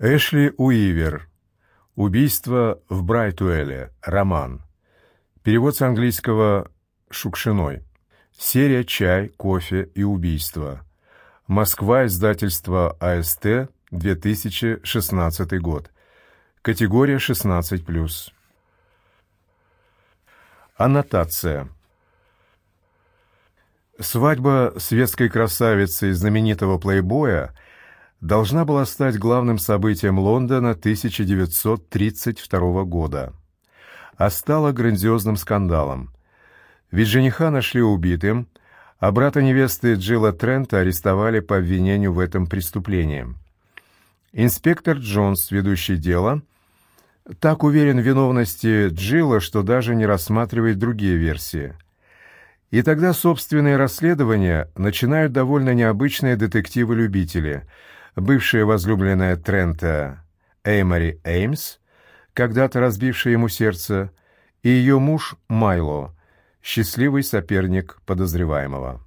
Эшли Уивер. Убийство в Брайтуэле. Роман. Перевод с английского Шукшиной. Серия «Чай, кофе и убийство». Москва, издательство АСТ, 2016 год. Категория 16+. Аннотация. Свадьба светской красавицы знаменитого плейбоя должна была стать главным событием Лондона 1932 года, а стала грандиозным скандалом. Ведь жениха нашли убитым, а брата невесты Джилла Трента арестовали по обвинению в этом преступлении. Инспектор Джонс, ведущий дело, так уверен в виновности Джилла, что даже не рассматривает другие версии – и тогда собственные расследования начинают довольно необычные детективы-любители. Бывшая возлюбленная Трента Эймори Эймс, когда-то разбившая ему сердце, и ее муж Майло, счастливый соперник подозреваемого.